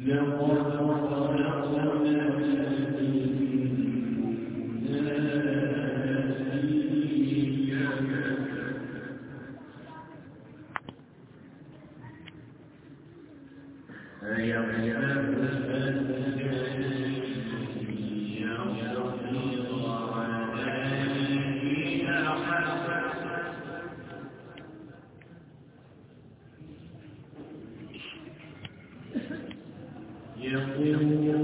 لقد ظلمنا الذين Thank you.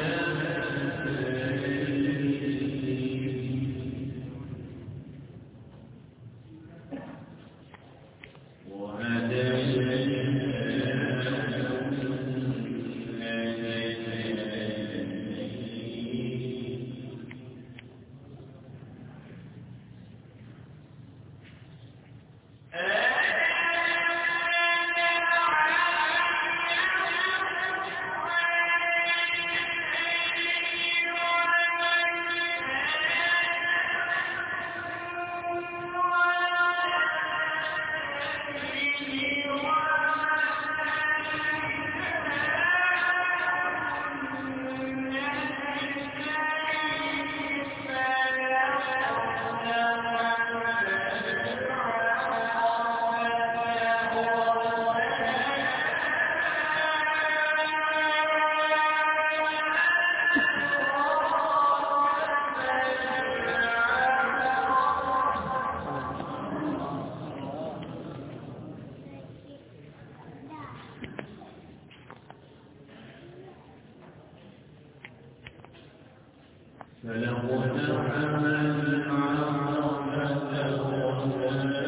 فلقد حمل عرفة وما